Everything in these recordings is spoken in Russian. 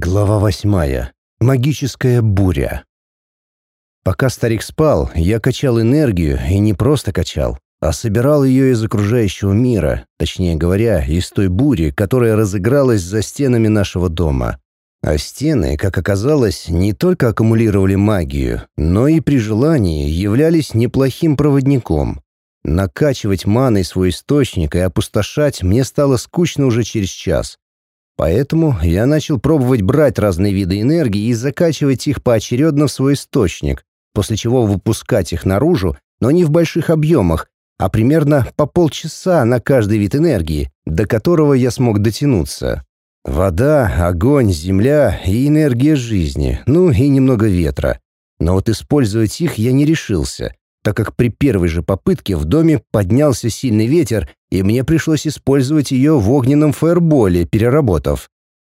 Глава восьмая. Магическая буря. Пока старик спал, я качал энергию, и не просто качал, а собирал ее из окружающего мира, точнее говоря, из той бури, которая разыгралась за стенами нашего дома. А стены, как оказалось, не только аккумулировали магию, но и при желании являлись неплохим проводником. Накачивать маной свой источник и опустошать мне стало скучно уже через час. Поэтому я начал пробовать брать разные виды энергии и закачивать их поочередно в свой источник, после чего выпускать их наружу, но не в больших объемах, а примерно по полчаса на каждый вид энергии, до которого я смог дотянуться. Вода, огонь, земля и энергия жизни, ну и немного ветра. Но вот использовать их я не решился, так как при первой же попытке в доме поднялся сильный ветер, и мне пришлось использовать ее в огненном фаерболе, переработав.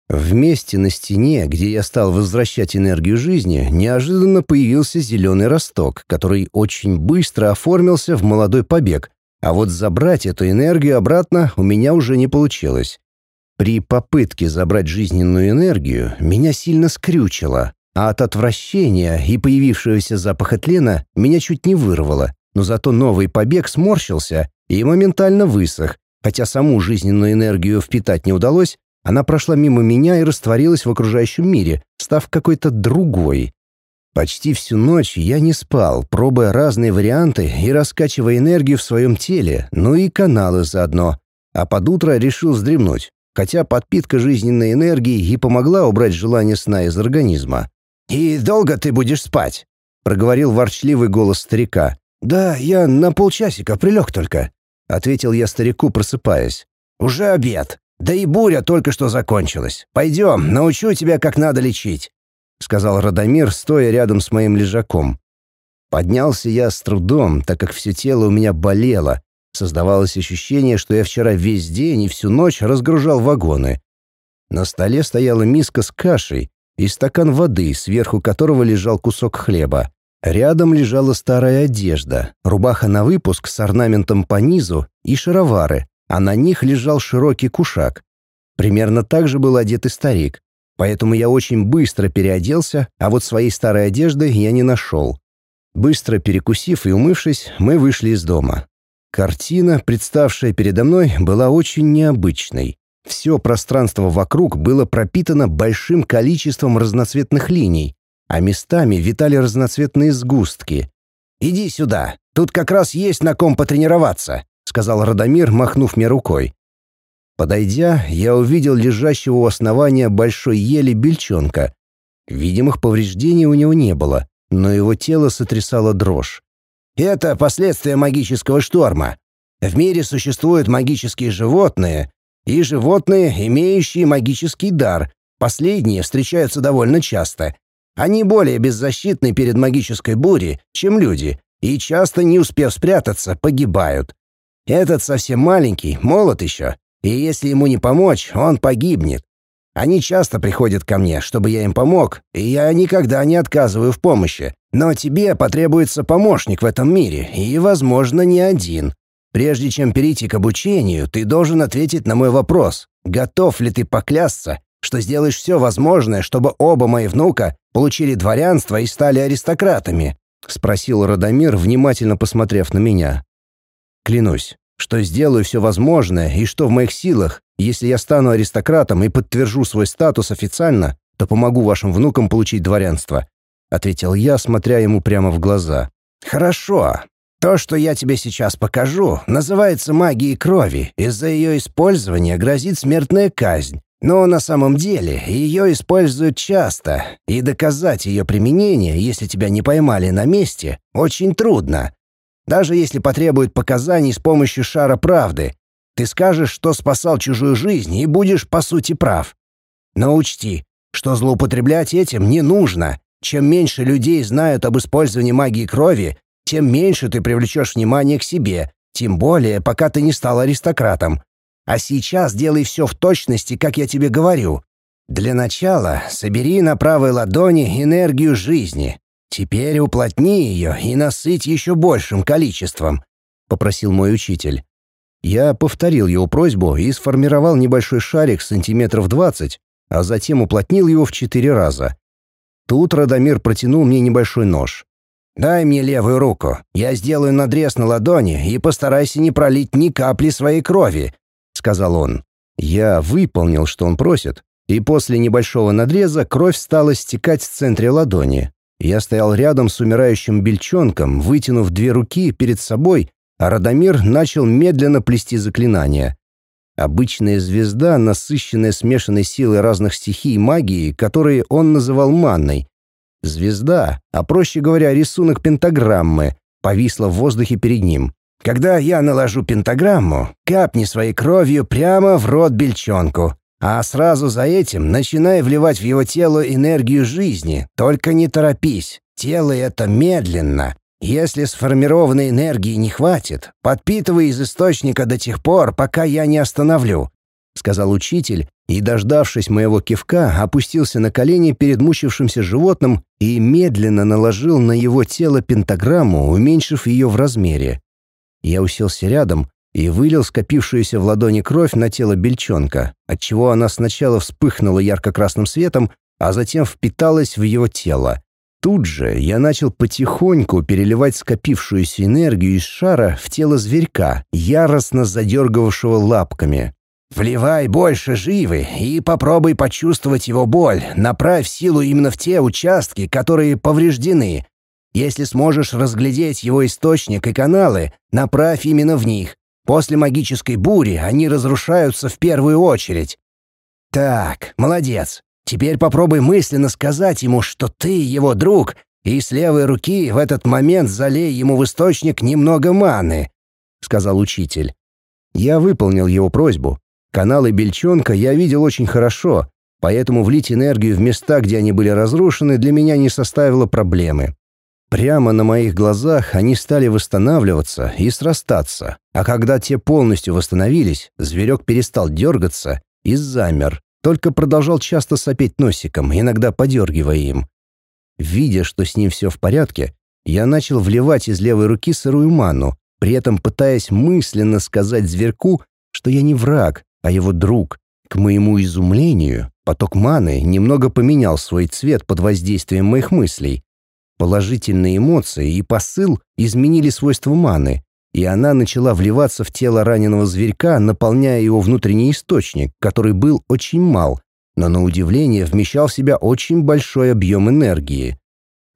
В месте на стене, где я стал возвращать энергию жизни, неожиданно появился зеленый росток, который очень быстро оформился в молодой побег, а вот забрать эту энергию обратно у меня уже не получилось. При попытке забрать жизненную энергию меня сильно скрючило, а от отвращения и появившегося запаха тлена меня чуть не вырвало, но зато новый побег сморщился и моментально высох, хотя саму жизненную энергию впитать не удалось, она прошла мимо меня и растворилась в окружающем мире, став какой-то другой. Почти всю ночь я не спал, пробуя разные варианты и раскачивая энергию в своем теле, ну и каналы заодно. А под утро решил вздремнуть, хотя подпитка жизненной энергии и помогла убрать желание сна из организма. «И долго ты будешь спать?» — проговорил ворчливый голос старика. «Да, я на полчасика прилег только», — ответил я старику, просыпаясь. «Уже обед. Да и буря только что закончилась. Пойдем, научу тебя, как надо лечить», — сказал Радомир, стоя рядом с моим лежаком. Поднялся я с трудом, так как все тело у меня болело. Создавалось ощущение, что я вчера весь день и всю ночь разгружал вагоны. На столе стояла миска с кашей, и стакан воды, сверху которого лежал кусок хлеба. Рядом лежала старая одежда, рубаха на выпуск с орнаментом по низу и шаровары, а на них лежал широкий кушак. Примерно так же был одет и старик. Поэтому я очень быстро переоделся, а вот своей старой одежды я не нашел. Быстро перекусив и умывшись, мы вышли из дома. Картина, представшая передо мной, была очень необычной. Все пространство вокруг было пропитано большим количеством разноцветных линий, а местами витали разноцветные сгустки. «Иди сюда, тут как раз есть на ком потренироваться», — сказал Радомир, махнув мне рукой. Подойдя, я увидел лежащего у основания большой ели бельчонка. Видимых повреждений у него не было, но его тело сотрясало дрожь. «Это последствия магического шторма. В мире существуют магические животные, и животные, имеющие магический дар. Последние встречаются довольно часто. Они более беззащитны перед магической бурей, чем люди, и часто, не успев спрятаться, погибают. Этот совсем маленький, молод еще, и если ему не помочь, он погибнет. Они часто приходят ко мне, чтобы я им помог, и я никогда не отказываю в помощи. Но тебе потребуется помощник в этом мире, и, возможно, не один. Прежде чем перейти к обучению, ты должен ответить на мой вопрос. Готов ли ты поклясться, что сделаешь все возможное, чтобы оба мои внука получили дворянство и стали аристократами?» — спросил Радомир, внимательно посмотрев на меня. «Клянусь, что сделаю все возможное и что в моих силах, если я стану аристократом и подтвержу свой статус официально, то помогу вашим внукам получить дворянство», — ответил я, смотря ему прямо в глаза. «Хорошо, то, что я тебе сейчас покажу, называется магией крови. Из-за ее использования грозит смертная казнь. Но на самом деле ее используют часто, и доказать ее применение, если тебя не поймали на месте, очень трудно. Даже если потребуют показаний с помощью шара правды, ты скажешь, что спасал чужую жизнь и будешь по сути прав. Но учти, что злоупотреблять этим не нужно. Чем меньше людей знают об использовании магии крови, тем меньше ты привлечешь внимание к себе, тем более, пока ты не стал аристократом. А сейчас делай все в точности, как я тебе говорю. Для начала собери на правой ладони энергию жизни. Теперь уплотни ее и насыть еще большим количеством», — попросил мой учитель. Я повторил его просьбу и сформировал небольшой шарик сантиметров двадцать, а затем уплотнил его в четыре раза. Тут Радомир протянул мне небольшой нож. «Дай мне левую руку. Я сделаю надрез на ладони и постарайся не пролить ни капли своей крови», — сказал он. Я выполнил, что он просит, и после небольшого надреза кровь стала стекать в центре ладони. Я стоял рядом с умирающим бельчонком, вытянув две руки перед собой, а Радомир начал медленно плести заклинания. Обычная звезда, насыщенная смешанной силой разных стихий магии, которые он называл манной. Звезда, а проще говоря, рисунок пентаграммы, повисла в воздухе перед ним. «Когда я наложу пентаграмму, капни своей кровью прямо в рот бельчонку, а сразу за этим начинай вливать в его тело энергию жизни, только не торопись, делай это медленно. Если сформированной энергии не хватит, подпитывай из источника до тех пор, пока я не остановлю», — сказал учитель, и, дождавшись моего кивка, опустился на колени перед мучившимся животным и медленно наложил на его тело пентаграмму, уменьшив ее в размере. Я уселся рядом и вылил скопившуюся в ладони кровь на тело бельчонка, отчего она сначала вспыхнула ярко-красным светом, а затем впиталась в его тело. Тут же я начал потихоньку переливать скопившуюся энергию из шара в тело зверька, яростно задергавшего лапками. «Вливай больше живы и попробуй почувствовать его боль. Направь силу именно в те участки, которые повреждены. Если сможешь разглядеть его источник и каналы, направь именно в них. После магической бури они разрушаются в первую очередь. Так, молодец. Теперь попробуй мысленно сказать ему, что ты его друг, и с левой руки в этот момент залей ему в источник немного маны», — сказал учитель. Я выполнил его просьбу. Каналы Бельчонка я видел очень хорошо, поэтому влить энергию в места, где они были разрушены, для меня не составило проблемы. Прямо на моих глазах они стали восстанавливаться и срастаться, а когда те полностью восстановились, зверек перестал дергаться и замер, только продолжал часто сопеть носиком, иногда подергивая им. Видя, что с ним все в порядке, я начал вливать из левой руки сырую ману, при этом пытаясь мысленно сказать зверьку, что я не враг, а его друг. К моему изумлению, поток маны немного поменял свой цвет под воздействием моих мыслей. Положительные эмоции и посыл изменили свойства маны, и она начала вливаться в тело раненого зверька, наполняя его внутренний источник, который был очень мал, но на удивление вмещал в себя очень большой объем энергии.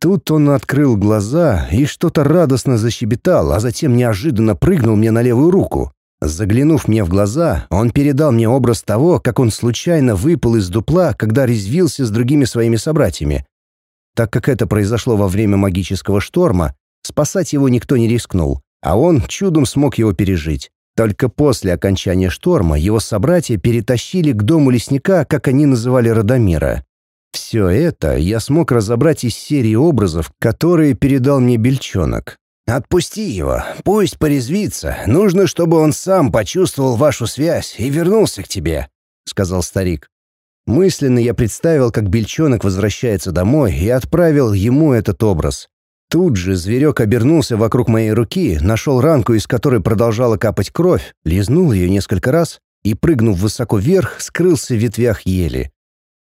Тут он открыл глаза и что-то радостно защебетал, а затем неожиданно прыгнул мне на левую руку. Заглянув мне в глаза, он передал мне образ того, как он случайно выпал из дупла, когда резвился с другими своими собратьями. Так как это произошло во время магического шторма, спасать его никто не рискнул а он чудом смог его пережить. Только после окончания шторма его собратья перетащили к дому лесника, как они называли Радомира. Все это я смог разобрать из серии образов, которые передал мне Бельчонок. «Отпусти его, пусть порезвится. Нужно, чтобы он сам почувствовал вашу связь и вернулся к тебе», — сказал старик. Мысленно я представил, как Бельчонок возвращается домой и отправил ему этот образ. Тут же зверек обернулся вокруг моей руки, нашел ранку, из которой продолжала капать кровь, лизнул ее несколько раз и, прыгнув высоко вверх, скрылся в ветвях ели.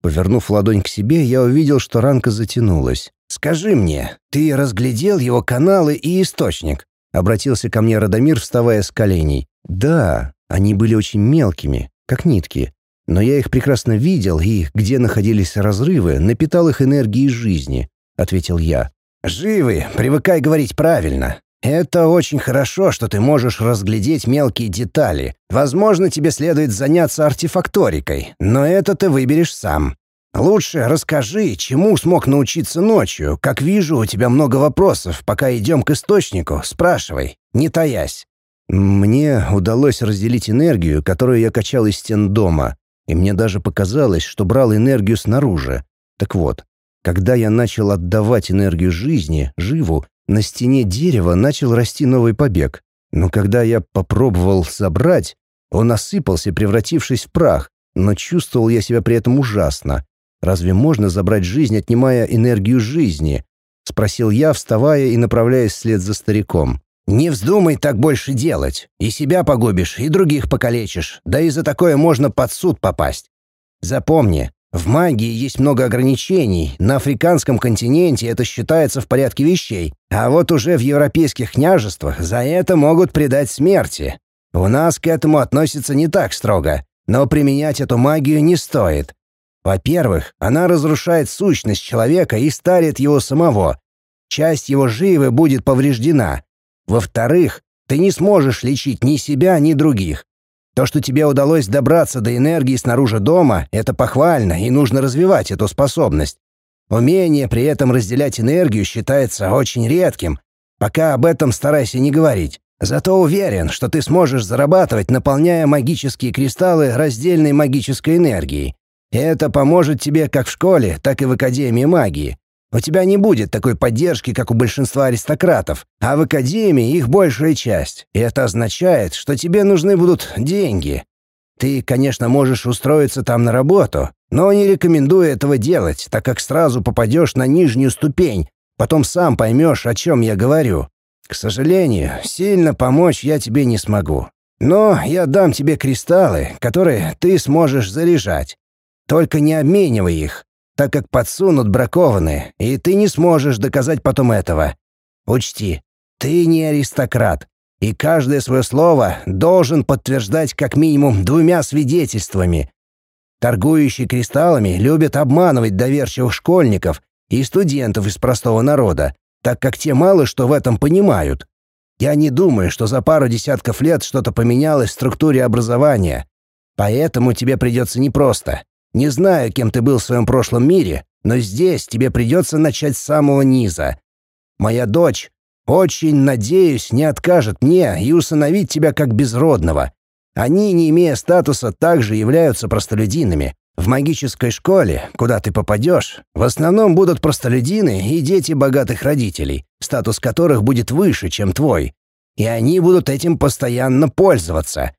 Повернув ладонь к себе, я увидел, что ранка затянулась. «Скажи мне, ты разглядел его каналы и источник?» Обратился ко мне Радомир, вставая с коленей. «Да, они были очень мелкими, как нитки. Но я их прекрасно видел, и, где находились разрывы, напитал их энергией жизни», — ответил я. «Живы, привыкай говорить правильно. Это очень хорошо, что ты можешь разглядеть мелкие детали. Возможно, тебе следует заняться артефакторикой, но это ты выберешь сам. Лучше расскажи, чему смог научиться ночью. Как вижу, у тебя много вопросов. Пока идем к источнику, спрашивай, не таясь». Мне удалось разделить энергию, которую я качал из стен дома, и мне даже показалось, что брал энергию снаружи. Так вот, когда я начал отдавать энергию жизни, живу, на стене дерева начал расти новый побег. Но когда я попробовал собрать, он осыпался, превратившись в прах, но чувствовал я себя при этом ужасно. Разве можно забрать жизнь, отнимая энергию жизни? Спросил я, вставая и направляясь вслед за стариком. «Не вздумай так больше делать. И себя погубишь, и других покалечишь. Да и за такое можно под суд попасть. Запомни, В магии есть много ограничений. На африканском континенте это считается в порядке вещей. А вот уже в европейских княжествах за это могут предать смерти. У нас к этому относятся не так строго, но применять эту магию не стоит. Во-первых, она разрушает сущность человека и старит его самого. Часть его живы будет повреждена. Во-вторых, ты не сможешь лечить ни себя, ни других. То, что тебе удалось добраться до энергии снаружи дома, это похвально, и нужно развивать эту способность. Умение при этом разделять энергию считается очень редким. Пока об этом старайся не говорить. Зато уверен, что ты сможешь зарабатывать, наполняя магические кристаллы раздельной магической энергией. Это поможет тебе как в школе, так и в Академии магии. У тебя не будет такой поддержки, как у большинства аристократов, а в Академии их большая часть. И это означает, что тебе нужны будут деньги. Ты, конечно, можешь устроиться там на работу, но не рекомендую этого делать, так как сразу попадешь на нижнюю ступень, потом сам поймешь, о чем я говорю. К сожалению, сильно помочь я тебе не смогу. Но я дам тебе кристаллы, которые ты сможешь заряжать. Только не обменивай их, так как подсунут бракованные, и ты не сможешь доказать потом этого. Учти, ты не аристократ, и каждое свое слово должен подтверждать как минимум двумя свидетельствами. Торгующие кристаллами любят обманывать доверчивых школьников и студентов из простого народа, так как те мало что в этом понимают. Я не думаю, что за пару десятков лет что-то поменялось в структуре образования. Поэтому тебе придется непросто. Не знаю, кем ты был в своем прошлом мире, но здесь тебе придется начать с самого низа. Моя дочь, очень надеюсь, не откажет мне и усыновить тебя как безродного. Они, не имея статуса, также являются простолюдинами. В магической школе, куда ты попадешь, в основном будут простолюдины и дети богатых родителей, статус которых будет выше, чем твой. И они будут этим постоянно пользоваться.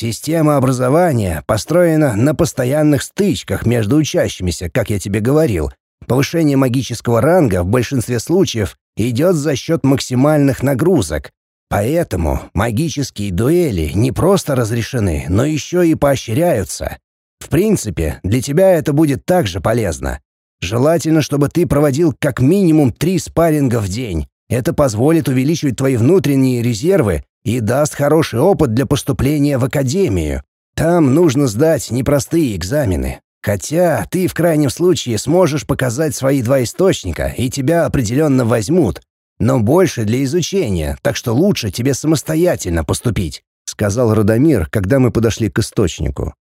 Система образования построена на постоянных стычках между учащимися, как я тебе говорил. Повышение магического ранга в большинстве случаев идет за счет максимальных нагрузок. Поэтому магические дуэли не просто разрешены, но еще и поощряются. В принципе, для тебя это будет также полезно. Желательно, чтобы ты проводил как минимум три спарринга в день. Это позволит увеличивать твои внутренние резервы и даст хороший опыт для поступления в академию. Там нужно сдать непростые экзамены. Хотя ты в крайнем случае сможешь показать свои два источника, и тебя определенно возьмут. Но больше для изучения, так что лучше тебе самостоятельно поступить», — сказал Радомир, когда мы подошли к источнику.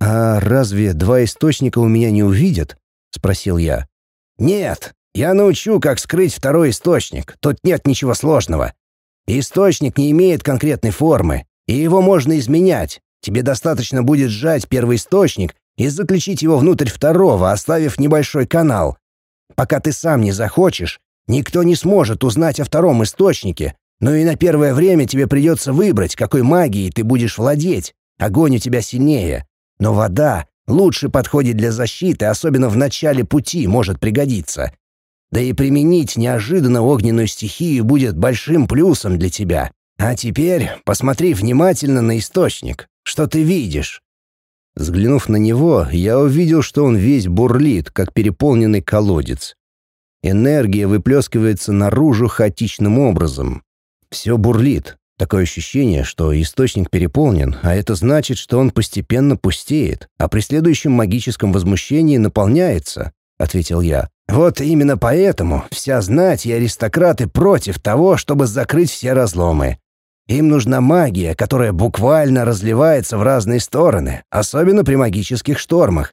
«А разве два источника у меня не увидят?» — спросил я. «Нет, я научу, как скрыть второй источник. Тут нет ничего сложного. Источник не имеет конкретной формы, и его можно изменять. Тебе достаточно будет сжать первый источник и заключить его внутрь второго, оставив небольшой канал. Пока ты сам не захочешь, никто не сможет узнать о втором источнике, но и на первое время тебе придется выбрать, какой магией ты будешь владеть. Огонь у тебя сильнее. Но вода лучше подходит для защиты, особенно в начале пути может пригодиться. Да и применить неожиданно огненную стихию будет большим плюсом для тебя. А теперь посмотри внимательно на источник. Что ты видишь?» Взглянув на него, я увидел, что он весь бурлит, как переполненный колодец. Энергия выплескивается наружу хаотичным образом. Все бурлит, Такое ощущение, что источник переполнен, а это значит, что он постепенно пустеет, а при следующем магическом возмущении наполняется, ответил я. Вот именно поэтому вся знать и аристократы против того, чтобы закрыть все разломы. Им нужна магия, которая буквально разливается в разные стороны, особенно при магических штормах.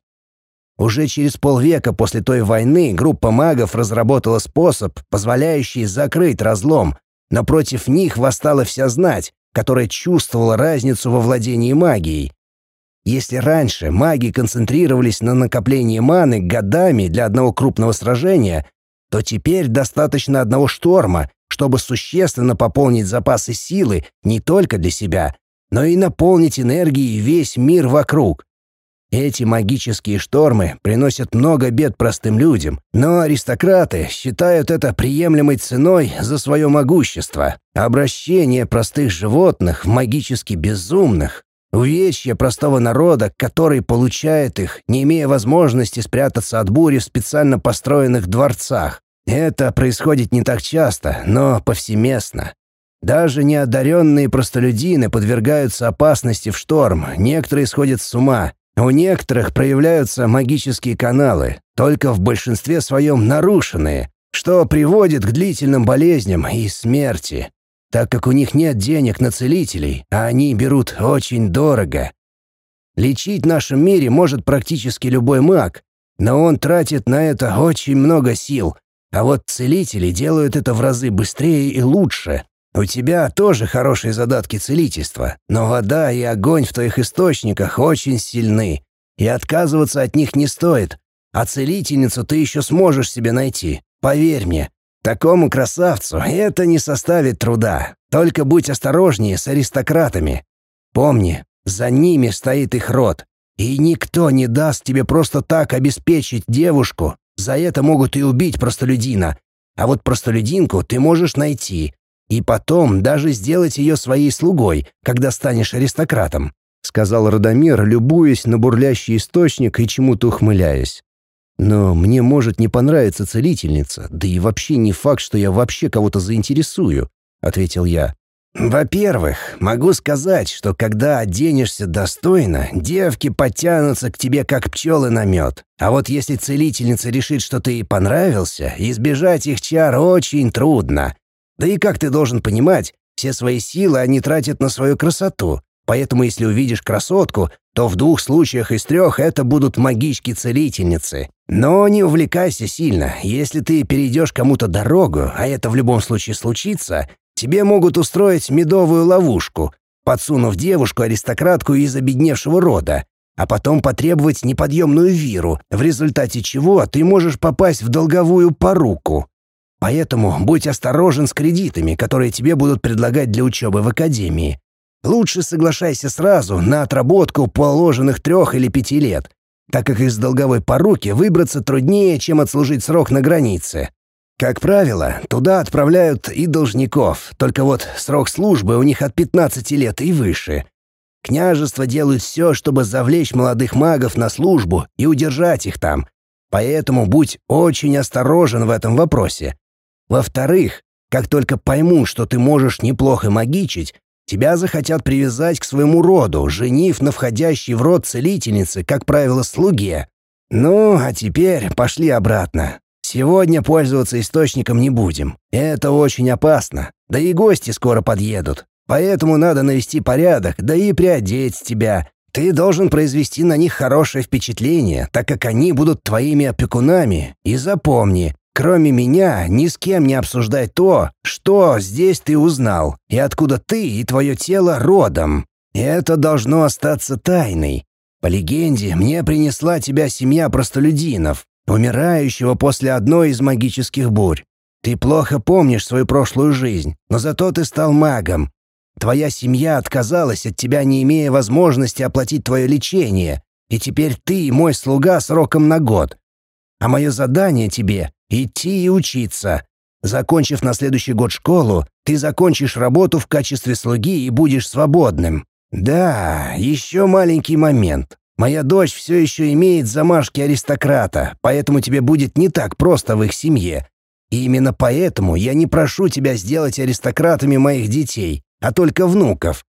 Уже через полвека после той войны группа магов разработала способ, позволяющий закрыть разлом, Напротив них восстала вся знать, которая чувствовала разницу во владении магией. Если раньше маги концентрировались на накоплении маны годами для одного крупного сражения, то теперь достаточно одного шторма, чтобы существенно пополнить запасы силы не только для себя, но и наполнить энергией весь мир вокруг. Эти магические штормы приносят много бед простым людям, но аристократы считают это приемлемой ценой за свое могущество. Обращение простых животных в магически безумных Увечья простого народа, который получает их, не имея возможности спрятаться от бури в специально построенных дворцах. Это происходит не так часто, но повсеместно. Даже неодаренные простолюдины подвергаются опасности в шторм, некоторые сходят с ума. У некоторых проявляются магические каналы, только в большинстве своем нарушенные, что приводит к длительным болезням и смерти так как у них нет денег на целителей, а они берут очень дорого. Лечить в нашем мире может практически любой маг, но он тратит на это очень много сил, а вот целители делают это в разы быстрее и лучше. У тебя тоже хорошие задатки целительства, но вода и огонь в твоих источниках очень сильны, и отказываться от них не стоит, а целительницу ты еще сможешь себе найти, поверь мне. Такому красавцу это не составит труда. Только будь осторожнее с аристократами. Помни, за ними стоит их род. И никто не даст тебе просто так обеспечить девушку. За это могут и убить простолюдина. А вот простолюдинку ты можешь найти. И потом даже сделать ее своей слугой, когда станешь аристократом», — сказал Радомир, любуясь на бурлящий источник и чему-то ухмыляясь. Но мне может не понравиться целительница, да и вообще не факт, что я вообще кого-то заинтересую», — ответил я. «Во-первых, могу сказать, что когда оденешься достойно, девки подтянутся к тебе как пчелы на мед. А вот если целительница решит, что ты ей понравился, избежать их чар очень трудно. Да и как ты должен понимать, все свои силы они тратят на свою красоту. Поэтому если увидишь красотку, то в двух случаях из трех это будут магички-целительницы. Но не увлекайся сильно. Если ты перейдешь кому-то дорогу, а это в любом случае случится, тебе могут устроить медовую ловушку, подсунув девушку-аристократку из обедневшего рода, а потом потребовать неподъемную виру, в результате чего ты можешь попасть в долговую поруку. Поэтому будь осторожен с кредитами, которые тебе будут предлагать для учебы в академии. Лучше соглашайся сразу на отработку положенных трех или пяти лет, так как из долговой поруки выбраться труднее, чем отслужить срок на границе. Как правило, туда отправляют и должников, только вот срок службы у них от 15 лет и выше. Княжество делают все, чтобы завлечь молодых магов на службу и удержать их там. Поэтому будь очень осторожен в этом вопросе. Во-вторых, как только пойму, что ты можешь неплохо магичить, Тебя захотят привязать к своему роду, женив на входящей в род целительницы, как правило, слуге. Ну, а теперь пошли обратно. Сегодня пользоваться источником не будем. Это очень опасно. Да и гости скоро подъедут. Поэтому надо навести порядок, да и приодеть тебя. Ты должен произвести на них хорошее впечатление, так как они будут твоими опекунами. И запомни, Кроме меня, ни с кем не обсуждай то, что здесь ты узнал, и откуда ты и твое тело родом. Это должно остаться тайной. По легенде, мне принесла тебя семья простолюдинов, умирающего после одной из магических бурь. Ты плохо помнишь свою прошлую жизнь, но зато ты стал магом. Твоя семья отказалась от тебя, не имея возможности оплатить твое лечение, и теперь ты мой слуга сроком на год. А мое задание тебе Идти и учиться. Закончив на следующий год школу, ты закончишь работу в качестве слуги и будешь свободным. Да, еще маленький момент. Моя дочь все еще имеет замашки аристократа, поэтому тебе будет не так просто в их семье. И именно поэтому я не прошу тебя сделать аристократами моих детей, а только внуков.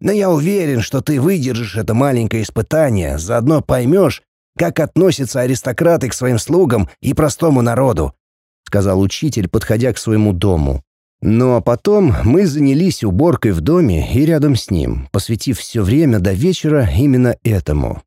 Но я уверен, что ты выдержишь это маленькое испытание, заодно поймешь, как относятся аристократы к своим слугам и простому народу», — сказал учитель, подходя к своему дому. Ну а потом мы занялись уборкой в доме и рядом с ним, посвятив все время до вечера именно этому.